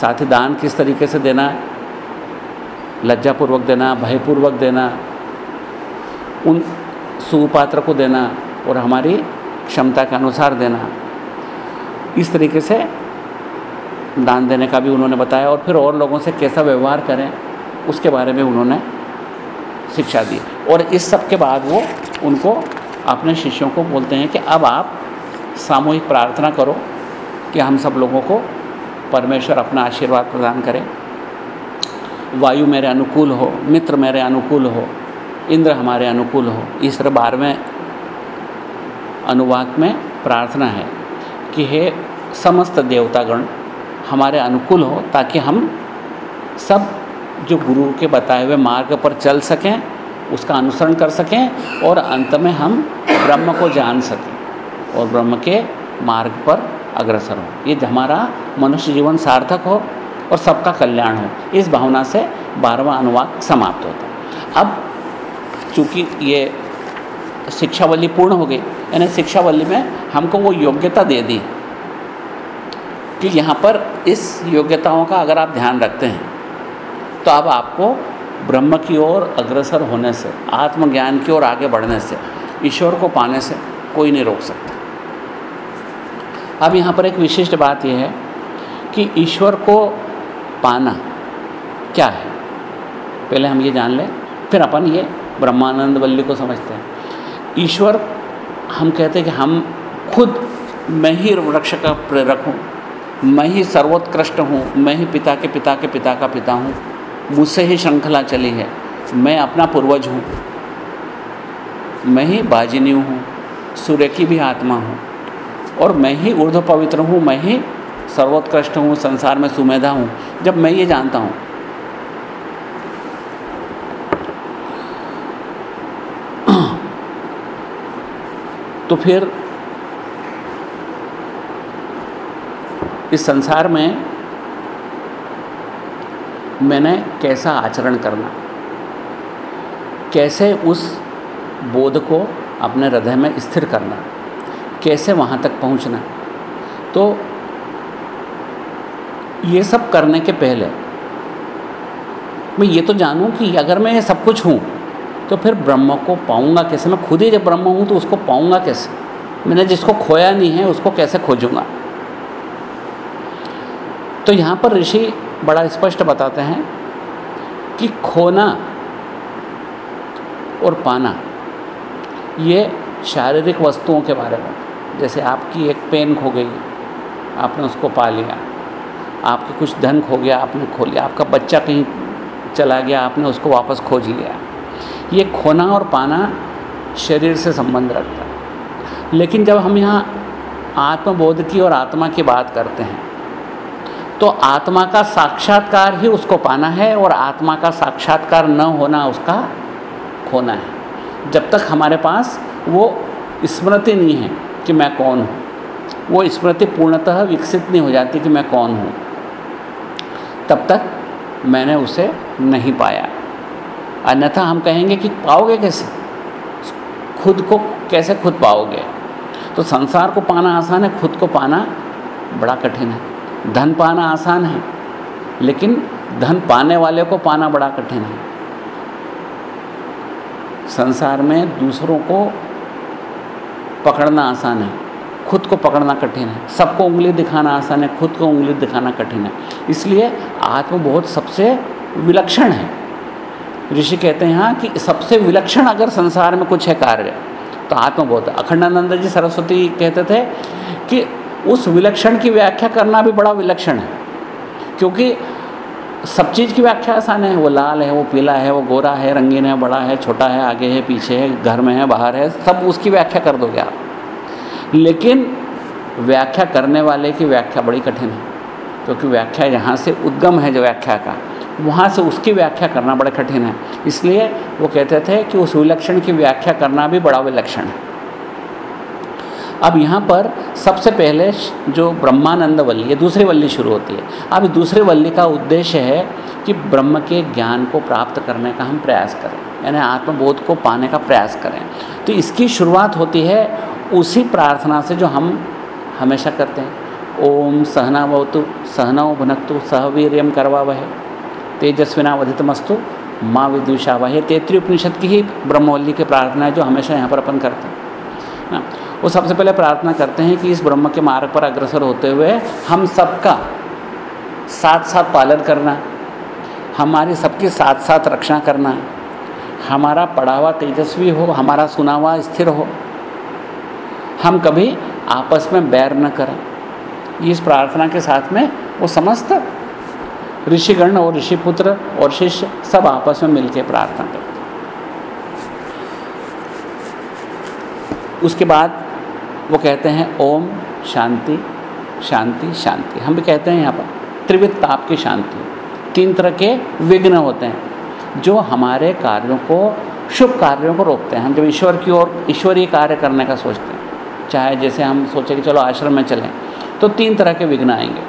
साथ ही दान किस तरीके से देना, लज्जापूर्वक देना, भयपूर्वक देना, उन सुपात्र को देना और हमारी क्षमता के अनुसार देना। इस तरीके से दान देने का भी उन्होंने बताया और फिर और लोगों से कैसा व्यवहार करें, उसके बारे में उन्होंने शिक्षा दी। और इस सब के बाद वो उनको अपने शिष्यों को बोलते हैं कि अब आप सामूहिक प्रार्थना करो कि हम सब लोगों को परमेश्वर अपना आशीर्वाद प्रदान करें। वायु मेरे अनुकूल हो, मित्र मेरे अनुकूल हो, इंद्र हमारे अनुकूल हो। इस तरह बारहवें अनुवाक में प्रार्थना है कि हे समस्त देवतागण हमारे अनुकूल हो ताकि हम सब जो गुरु के बताए हुए मार्ग पर चल सकें, उसका अनुसरण कर सकें और अंत में हम ब्रह्म को जान सकें और ब्रह्म के मार्ग पर अग्रसर हो। ये हमारा मनुष्य जीवन सार्थक हो और सबका कल्याण हो। इस भावना से बारहवा अनुवाद समाप्त होता अब चूँकि ये शिक्षावली पूर्ण हो गई, यानी शिक्षावली में हमको वो योग्यता दे दी। कि यहाँ पर इस योग्यताओं का अगर आप ध्यान रखते हैं तो अब आपको ब्रह्म की ओर अग्रसर होने से, आत्मज्ञान की ओर आगे बढ़ने से, ईश्वर को पाने से कोई नहीं रोक सकता। अब यहाँ पर एक विशिष्ट बात यह है कि ईश्वर को पाना क्या है? पहले हम ये जान लें, फिर अपन ये ब्रह्मानंद वल्ली को समझते हैं। ईश्वर, हम कहते हैं कि हम खुद मैं ही वृक्ष का प्रेरक हूँ मैं ही सर्वोत्कृष्ट हूँ, मैं ही पिता के पिता के पिता का पिता हूँ। मुझसे ही श्रृंखला चली है। मैं अपना पूर्वज हूँ। मैं ही बाजिनी हूँ, सूर्य की भी आत्मा हूँ। और मैं ही ऊर्ध्व पवित्र हूँ, मैं ही सर्वोत्कृष्ट हूँ, संसार में सुमेधा हूँ, जब मैं ये जानता हूँ। तो फिर इस संसार में मैंने कैसा आचरण करना? कैसे उस बोध को अपने हृदय में स्थिर करना? कैसे वहाँ तक पहुँचना? तो ये सब करने के पहले, मैं ये तो जानूं कि अगर मैं ये सब कुछ हूँ तो फिर ब्रह्म को पाऊँगा कैसे? मैं खुद ही जब ब्रह्म हूँ तो उसको पाऊँगा कैसे? मैंने जिसको खोया नहीं है, उसको कैसे खोजूँगा? तो यहाँ पर ऋषि बड़ा स्पष्ट बताते हैं कि खोना और पाना, ये शारीरिक वस्तुओं के बारे में, जैसे आपकी एक पेन खो गई, आपने उसको पा लिया, आपके कुछ धन खो गया, आपने खो लिया, आपका बच्चा कहीं चला गया, आपने उसको वापस खोज लिया। ये खोना और पाना शरीर से संबंध रखता है। लेकिन जब हम यहाँ आत्मबोध की और आत्मा की बात करते हैं तो आत्मा का साक्षात्कार ही उसको पाना है और आत्मा का साक्षात्कार न होना उसका खोना है। जब तक हमारे पास वो स्मृति नहीं है कि मैं कौन हूँ, वो स्मृति पूर्णतः विकसित नहीं हो जाती कि मैं कौन हूँ, तब तक मैंने उसे नहीं पाया। अन्यथा हम कहेंगे कि पाओगे कैसे? खुद को कैसे खुद पाओगे? तो संसार को पाना आसान है, खुद को पाना बड़ा कठिन है। धन पाना आसान है, लेकिन धन पाने वाले को पाना बड़ा कठिन है। संसार में दूसरों को पकड़ना आसान है, खुद को पकड़ना कठिन है। सबको उंगली दिखाना आसान है, खुद को उंगली दिखाना कठिन है। इसलिए आत्म बहुत सबसे विलक्षण है। ऋषि कहते हैं यहाँ कि सबसे विलक्षण अगर संसार में कुछ है कार्य तो आत्मबोध अखंडानंद जी सरस्वती कहते थे कि उस विलक्षण की व्याख्या करना भी बड़ा विलक्षण है। क्योंकि सब चीज़ की व्याख्या आसान है। वो लाल है, वो पीला है, वो गोरा है, रंगीन है, बड़ा है, छोटा है, आगे है, पीछे है, घर में है, बाहर है, सब उसकी व्याख्या कर दोगे आप। लेकिन व्याख्या करने वाले की व्याख्या बड़ी कठिन है। क्योंकि व्याख्या यहाँ से उद्गम है जो व्याख्या का। वहाँ से उसकी व्याख्या करना बड़ा कठिन है। इसलिए वो कहते थे कि उस विलक्षण की व्याख्या करना भी बड़ा विलक्षण है। अब यहाँ पर सबसे पहले जो ब्रह्मानंद वल्ली है, दूसरी वल्ली शुरू होती है। अब दूसरे वल्ली का उद्देश्य है कि ब्रह्म के ज्ञान को प्राप्त करने का हम प्रयास करें, यानी आत्मबोध को पाने का प्रयास करें। तो इसकी शुरुआत होती है उसी प्रार्थना से जो हम हमेशा करते हैं। ओम सहना भवतु सहनव भुनक्तु सहवीर्यम करवा वह तेजस्विनावधितमस्तु, माँ विदुषा वह तेतरी उपनिषद की ही ब्रह्मवल्ली की प्रार्थना है जो हमेशा यहाँ पर अपन करते हैं। ना वो सबसे पहले प्रार्थना करते हैं कि इस ब्रह्म के मार्ग पर अग्रसर होते हुए हम सबका साथ साथ पालन करना, हमारी सबकी साथ साथ रक्षा करना, हमारा पढ़ावा तेजस्वी हो, हमारा सुना हुआ स्थिर हो। हम कभी आपस में बैर न करें। इस प्रार्थना के साथ में वो समस्त ऋषिगण और ऋषिपुत्र और शिष्य सब आपस में मिलकर प्रार्थना करते उसके बाद वो कहते हैं, ओम शांति शांति शांति. हम भी कहते हैं यहाँ पर, त्रिविध ताप की शांति। तीन तरह के विघ्न होते हैं, जो हमारे कार्यों को, शुभ कार्यों को रोकते हैं। हम जब ईश्वर की ओर, ईश्वरीय कार्य करने का सोचते हैं, चाहे जैसे हम सोचें कि चलो आश्रम में चलें तो तीन तरह के विघ्न आएँगे।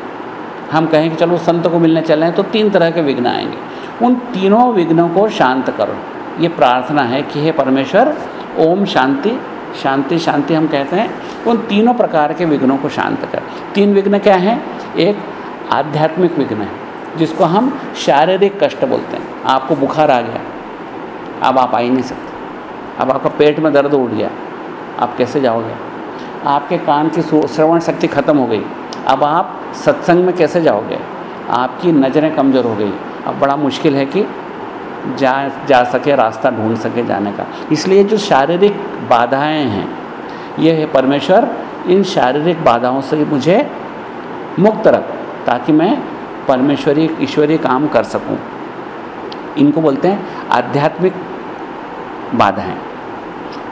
हम कहें कि चलो संत को मिलने चलें तो तीन तरह के विघ्न आएँगे। उन तीनों विघ्नों को शांत करो। ये प्रार्थना है कि हे परमेश्वर, ओम शांति शांति शांति हम कहते हैं, उन तीनों प्रकार के विघ्नों को शांत कर। तीन विघ्न क्या हैं? एक आध्यात्मिक विघ्न है, जिसको हम शारीरिक कष्ट बोलते हैं। आपको बुखार आ गया, अब आप आ ही नहीं सकते। अब आपका पेट में दर्द उठ गया, आप कैसे जाओगे? आपके कान की श्रवण शक्ति खत्म हो गई, अब आप सत्संग में कैसे जाओगे? आपकी नज़रें कमज़ोर हो गई। अब बड़ा मुश्किल है कि जा जा सके, रास्ता ढूंढ सके जाने का। इसलिए जो शारीरिक बाधाएँ हैं, ये है परमेश्वर, इन शारीरिक बाधाओं से मुझे मुक्त रख, ताकि मैं परमेश्वरी ईश्वरीय काम कर सकूँ। इनको बोलते हैं आध्यात्मिक बाधाएँ।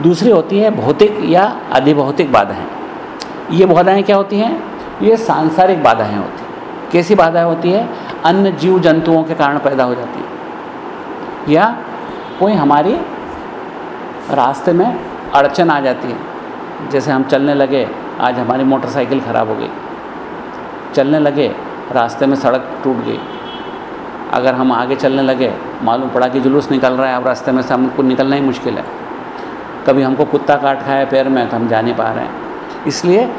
दूसरी होती है भौतिक या अधिभौतिक बाधाएँ। ये बाधाएँ क्या होती हैं? ये सांसारिक बाधाएँ होती हैं। कैसी बाधाएँ होती है? अन्य जीव जंतुओं के कारण पैदा हो जाती है। या कोई हमारी रास्ते में अड़चन आ जाती है। जैसे हम चलने लगे, आज हमारी मोटरसाइकिल ख़राब हो गई। चलने लगे, रास्ते में सड़क टूट गई। अगर हम आगे चलने लगे, मालूम पड़ा कि जुलूस निकल रहा है, अब रास्ते में से हमको निकलना ही मुश्किल है। कभी हमको कुत्ता काट खाया पैर में तो हम जा नहीं पा रहे हैं। इसलिए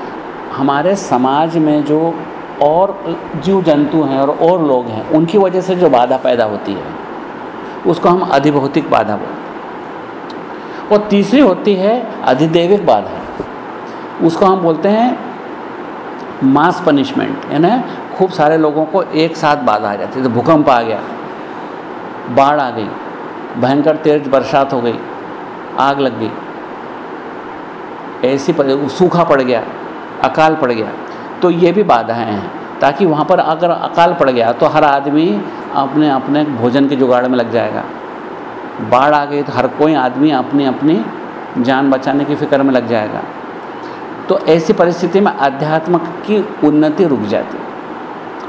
हमारे समाज में जो और जीव जंतु हैं और और लोग हैं, उनकी वजह से जो बाधा पैदा होती है। उसको हम अधिभौतिक बाधा बोलते और तीसरी होती है अधिदेविक बाधा। उसको हम बोलते हैं मास पनिशमेंट, यानी खूब सारे लोगों को एक साथ बाधा आ जाती है। तो भूकंप आ गया, बाढ़ आ गई, भयंकर तेज बरसात हो गई, आग लग गई, ऐसी सूखा पड़ गया, अकाल पड़ गया। तो ये भी बाधाएँ हैं, ताकि वहाँ पर अगर अकाल पड़ गया तो हर आदमी अपने अपने भोजन के जुगाड़ में लग जाएगा। बाढ़ आ गई तो हर कोई आदमी अपनी अपनी जान बचाने की फ़िक्र में लग जाएगा। तो ऐसी परिस्थिति में अध्यात्म की उन्नति रुक जाती।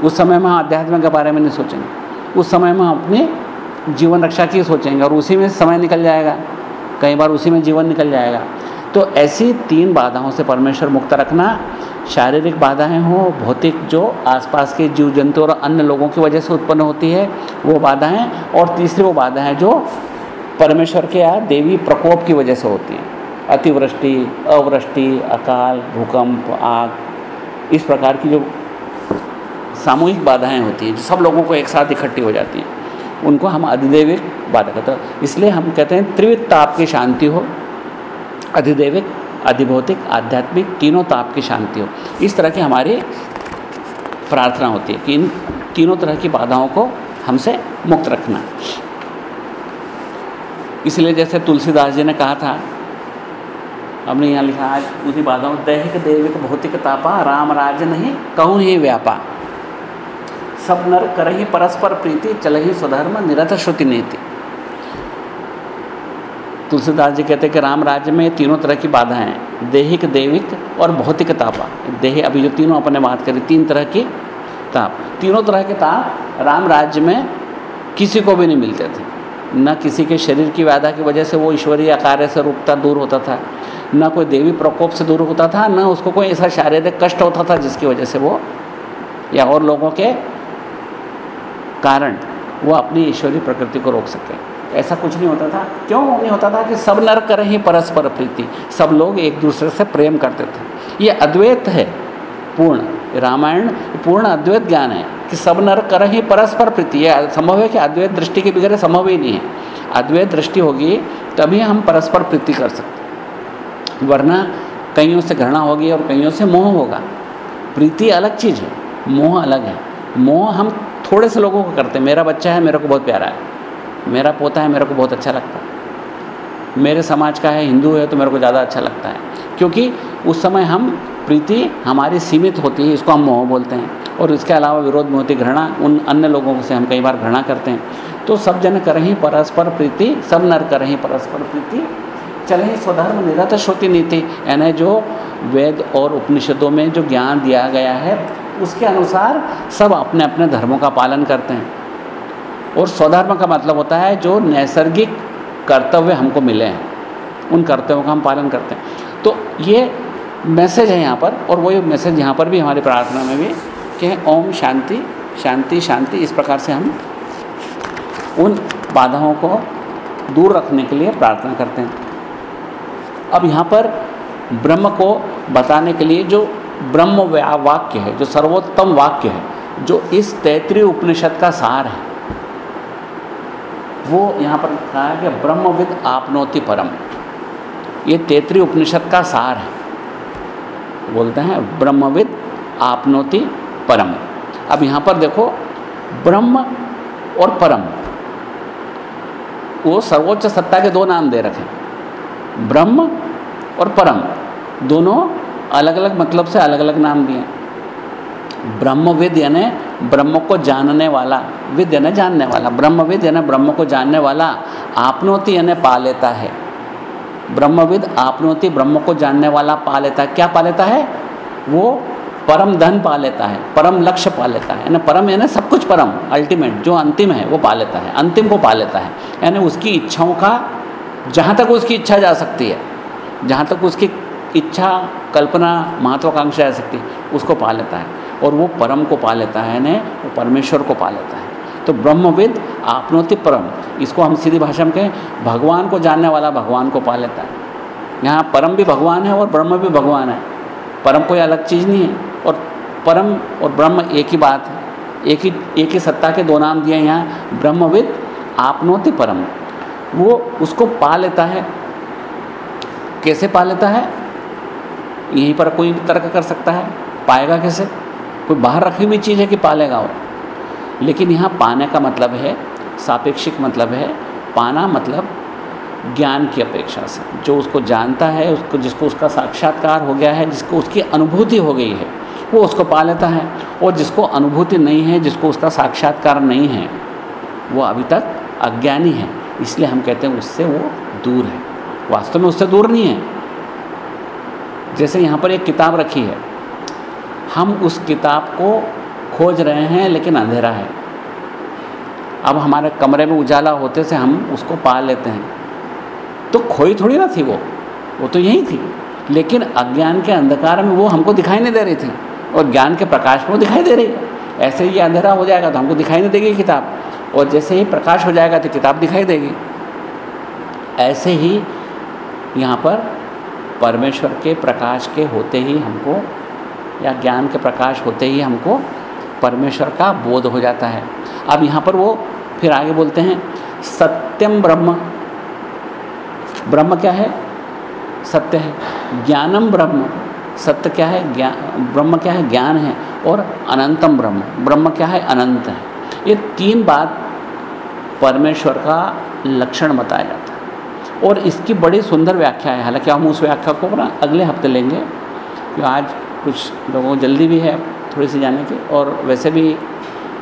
उस समय में हम अध्यात्म के बारे में नहीं सोचेंगे। उस समय में हम अपनी जीवन रक्षा की सोचेंगे और उसी में समय निकल जाएगा। कई बार उसी में जीवन निकल जाएगा। तो ऐसी तीन बाधाओं से परमेश्वर मुक्त रखना शारीरिक बाधाएँ हों, भौतिक जो आसपास के जीव जंतु और अन्य लोगों की वजह से उत्पन्न होती है, वो बाधाएँ, और तीसरी वो बाधाएँ जो परमेश्वर के या देवी प्रकोप की वजह से होती हैं। अतिवृष्टि, अवृष्टि, अकाल, भूकंप, आग, इस प्रकार की जो सामूहिक बाधाएँ होती हैं, जो सब लोगों को एक साथ इकट्ठी हो जाती हैं, उनको हम अधिदेविक बाधा कहते हैं। इसलिए हम कहते हैं त्रिविध ताप की शांति हो, अधिदेविक अधिभौतिक आध्यात्मिक तीनों ताप की शांति हो। इस तरह की हमारी प्रार्थना होती है कि इन तीनों तरह की बाधाओं को हमसे मुक्त रखना। इसलिए जैसे तुलसीदास जी ने कहा था, हमने यहाँ लिखा, आज उसी बाधाओं, दैहिक, देविक, भौतिक, तापा, राम, राज नहीं, कहूँ ही व्यापा। सब नर कर ही परस्पर प्रीति चल ही स्वधर्म, निरथ श्रुति नीति। तुलसीदास जी कहते हैं कि राम राज्य में तीनों तरह की बाधाएँ हैं, देहिक, देविक और भौतिक तापा। देह अभी जो तीनों अपने बात करी, तीन तरह की ताप। तीनों तरह के ताप राम राज्य में किसी को भी नहीं मिलते थे। न किसी के शरीर की व्याधा की वजह से वो ईश्वरीय कार्य से रूपता दूर होता था, न कोई देवी प्रकोप से दूर होता था, न उसको कोई ऐसा शारीरिक कष्ट होता था जिसकी वजह से वो या और लोगों के कारण वो अपनी ईश्वरीय प्रकृति को रोक सके। ऐसा कुछ नहीं होता था। क्यों नहीं होता था कि सब नर करें ही परस्पर प्रीति? सब लोग एक दूसरे से प्रेम करते थे। ये अद्वैत है, पूर्ण। रामायण पूर्ण अद्वैत ज्ञान है कि सब नर कर ही परस्पर प्रीति। यह संभव है कि अद्वैत दृष्टि के बगैर संभव ही नहीं है। अद्वैत दृष्टि होगी, तभी हम परस्पर प्रीति कर सकते वरना कईयों से घृणा होगी और कईयों से मोह होगा। प्रीति अलग चीज़ है, मोह अलग है। मोह हम थोड़े से लोगों को करते हैं। मेरा बच्चा है, मेरे को बहुत प्यारा है। मेरा पोता है, मेरे को बहुत अच्छा लगता है। मेरे समाज का है, हिंदू है तो मेरे को ज़्यादा अच्छा लगता है। क्योंकि उस समय हम, प्रीति हमारी सीमित होती है, इसको हम मोह बोलते हैं। और इसके अलावा विरोध में होती घृणा, उन अन्य लोगों से हम कई बार घृणा करते हैं। तो सब जन करें परस्पर प्रीति, सब नर करें परस्पर प्रीति। चले स्वधर्म, निरत श्रुति नीति, यानी जो वेद और उपनिषदों में जो ज्ञान दिया गया है, उसके अनुसार सब अपने अपने धर्मों का पालन करते हैं। और स्वधर्म का मतलब होता है जो नैसर्गिक कर्तव्य हमको मिले हैं। उन कर्तव्यों का हम पालन करते हैं। तो ये मैसेज है यहाँ पर और वही मैसेज यहाँ पर भी हमारी प्रार्थना में भी कि ओम शांति शांति शांति, इस प्रकार से हम उन बाधाओं को दूर रखने के लिए प्रार्थना करते हैं। अब यहाँ पर ब्रह्म को बताने के लिए जो ब्रह्म वाक्य है, जो सर्वोत्तम वाक्य है, जो इस तैतृय उपनिषद का सार है वो यहाँ पर कहा है कि ब्रह्मविद आपनोति परम। ये तैतृय उपनिषद का सार है। बोलते हैं, ब्रह्मविद आपनोति परम। अब यहाँ पर देखो, ब्रह्म और परम। वो सर्वोच्च सत्ता के दो नाम दे रखे ब्रह्म और परम। दोनों अलग अलग मतलब से अलग अलग नाम दिए ब्रह्मविद यानी ब्रह्म को जानने वाला विद यानी जानने वाला ब्रह्मविद यानी ब्रह्म को जानने वाला आपनोति यानी पा लेता है। ब्रह्मविद आपनोति ब्रह्म को जानने वाला पा लेता है। क्या पा लेता है? वो परम धन पा लेता है, परम लक्ष्य पा लेता है। यानी परम यानी सब कुछ परम अल्टीमेट जो अंतिम है, वो पा लेता है, अंतिम को पा लेता है। यानी उसकी इच्छाओं का, जहाँ तक उसकी इच्छा जा सकती है, जहाँ तक उसकी इच्छा, कल्पना, महत्वाकांक्षा जा सकती है, उसको पा लेता है। और वो परम को पा लेता है, यानी वो परमेश्वर को पा लेता है। तो ब्रह्मविद आपनोति परम, इसको हम सीधी भाषा में कहें, भगवान को जानने वाला भगवान को पा लेता है। यहाँ परम भी भगवान है और ब्रह्म भी भगवान है। परम कोई अलग चीज़ नहीं है और परम और ब्रह्म एक ही बात है। एक ही एक ही सत्ता के दो नाम दिए यहाँ, ब्रह्मविद आपनोति परम। वो उसको पा लेता है। कैसे पा लेता है? यहीं पर कोई तर्क कर सकता है? पाएगा कैसे? कोई बाहर रखी हुई चीज़ है कि पालेगा वो लेकिन यहाँ पाने का मतलब है, सापेक्षिक मतलब है, पाना मतलब ज्ञान की अपेक्षा से। जो उसको जानता है, उसको जिसको उसका साक्षात्कार हो गया है, जिसको उसकी अनुभूति हो गई है, वो उसको पा लेता है। और जिसको अनुभूति नहीं है, जिसको उसका साक्षात्कार नहीं है, वो अभी तक अज्ञानी है। इसलिए हम कहते हैं उससे वो दूर है। वास्तव में उससे दूर नहीं है। जैसे यहाँ पर एक किताब रखी है हम उस किताब को खोज रहे हैं, लेकिन अंधेरा है। अब हमारे कमरे में उजाला होते से हम उसको पा लेते हैं। तो खोई थोड़ी ना थी वो वो तो यही थी। लेकिन अज्ञान के अंधकार में वो हमको दिखाई नहीं दे रही थी, और ज्ञान के प्रकाश में वो दिखाई दे रही। ऐसे ही अंधेरा हो जाएगा तो हमको दिखाई नहीं देगी किताब, और जैसे ही प्रकाश हो जाएगा तो किताब दिखाई देगी। ऐसे ही यहाँ पर परमेश्वर के प्रकाश के होते ही हमको या ज्ञान के प्रकाश होते ही हमको परमेश्वर का बोध हो जाता है। अब यहाँ पर वो फिर आगे बोलते हैं सत्यम ब्रह्म। ब्रह्म क्या है? सत्य है। ज्ञानम ब्रह्म। सत्य क्या है? ज्ञान ब्रह्म क्या है? ज्ञान है। और अनंतम ब्रह्म। ब्रह्म क्या है? अनंत है। ये तीन बात परमेश्वर का लक्षण बताया जाता है। और इसकी बड़ी सुंदर व्याख्या है। हालाँकि हम उस व्याख्या को ना अगले हफ़्ते लेंगे जो आज कुछ लोगों को जल्दी भी है थोड़ी सी जाने की, और वैसे भी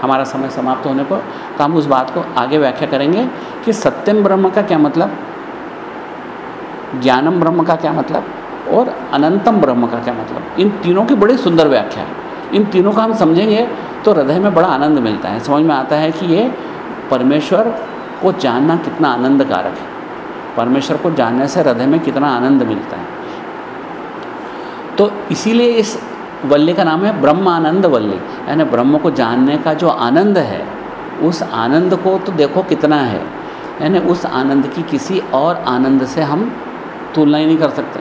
हमारा समय समाप्त होने पर तो हम उस बात को आगे व्याख्या करेंगे कि सत्यम ब्रह्म का क्या मतलब ज्ञानम ब्रह्म का क्या मतलब और अनंतम ब्रह्म का क्या मतलब। इन तीनों की बड़ी सुंदर व्याख्या है। इन तीनों का हम समझेंगे तो हृदय में बड़ा आनंद मिलता है। समझ में आता है कि ये परमेश्वर को जानना कितना आनंदकारक है। परमेश्वर को जानने से हृदय में कितना आनंद मिलता है। तो इसीलिए इस वल्ली का नाम है ब्रह्मानंद वल्ली। यानी ब्रह्म को जानने का जो आनंद है, उस आनंद को तो देखो कितना है। यानी उस आनंद की किसी और आनंद से हम तुलना ही नहीं कर सकते।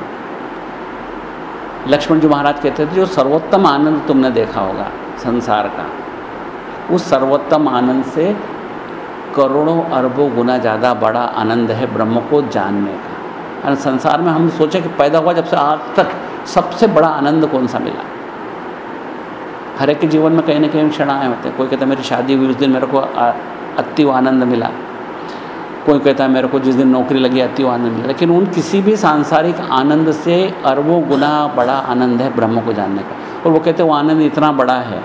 लक्ष्मण जी महाराज कहते थे, जो सर्वोत्तम आनंद तुमने देखा होगा संसार का, उस सर्वोत्तम आनंद से करोड़ों अरबों गुना ज़्यादा बड़ा आनंद है ब्रह्म को जानने का। संसार में हम सोचे कि पैदा हुआ जब से आज तक सबसे बड़ा आनंद कौन सा मिला? हर एक के जीवन में कहीं ना कहीं क्षण आए होते हैं। कोई कहता है, मेरी शादी हुई, उस दिन मेरे को अति आनंद मिला। कोई कहता है, मेरे को जिस दिन नौकरी लगी अति आनंद मिला। लेकिन उन किसी भी सांसारिक आनंद से अरबों गुना बड़ा आनंद है ब्रह्म को जानने का। और वो कहते हैं, वो आनंद इतना बड़ा है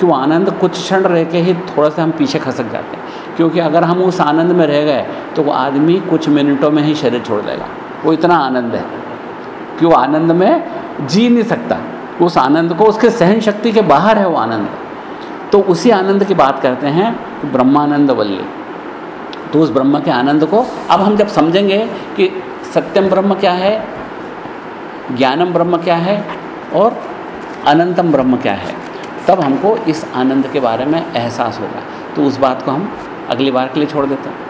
कि वो आनंद कुछ क्षण रह के ही थोड़ा सा हम पीछे खसक जाते हैं। क्योंकि अगर हम उस आनंद में रह गए तो वो आदमी कुछ मिनटों में ही शरीर छोड़ देगा। वो इतना आनंद है। कि वो आनंद में जी नहीं सकता। उस आनंद को, उसके सहन शक्ति के बाहर है वो आनंद। तो उसी आनंद की बात करते हैं ब्रह्मानंद वल्ली। तो उस ब्रह्म के आनंद को अब हम जब समझेंगे कि सत्यम ब्रह्म क्या है, ज्ञानम ब्रह्म क्या है और अनंतम ब्रह्म क्या है, तब हमको इस आनंद के बारे में एहसास होगा। तो उस बात को हम अगली बार के लिए छोड़ देते हैं।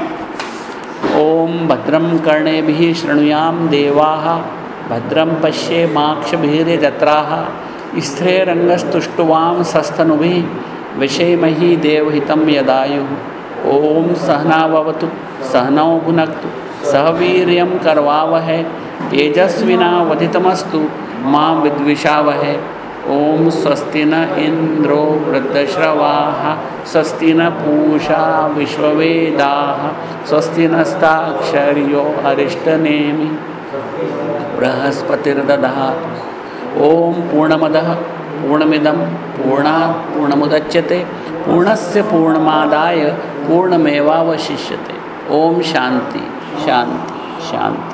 ओम भद्रम कर्णे शृणुयाम देवा भद्रम पश्ये माक्षभिर्यजत्रा स्थिरंगस्तुष्टुवाम सस्तनु विषयमही देवहितं यदायु। ओम सहनावतु सहनौ भुनक्तु, सह वीर्यं करवावहै, तेजस्विनावधितमस्तु, माँ विद्विषावह। ओम स्वस्ति न इंद्रो वृद्धश्रवा स्वस्ति न पूषा विश्ववेदा स्वस्ति नस्ताक्षर्यो अरिष्टनेमि। बृहस्पतिर्दधा ओम पूर्णमद, पूर्णमिदं, पूर्णात् पूर्णमुदच्यते, पूर्णस्य पूर्णमादाय पूर्णमेवावशिष्यते। ओम शांति शांति शांति।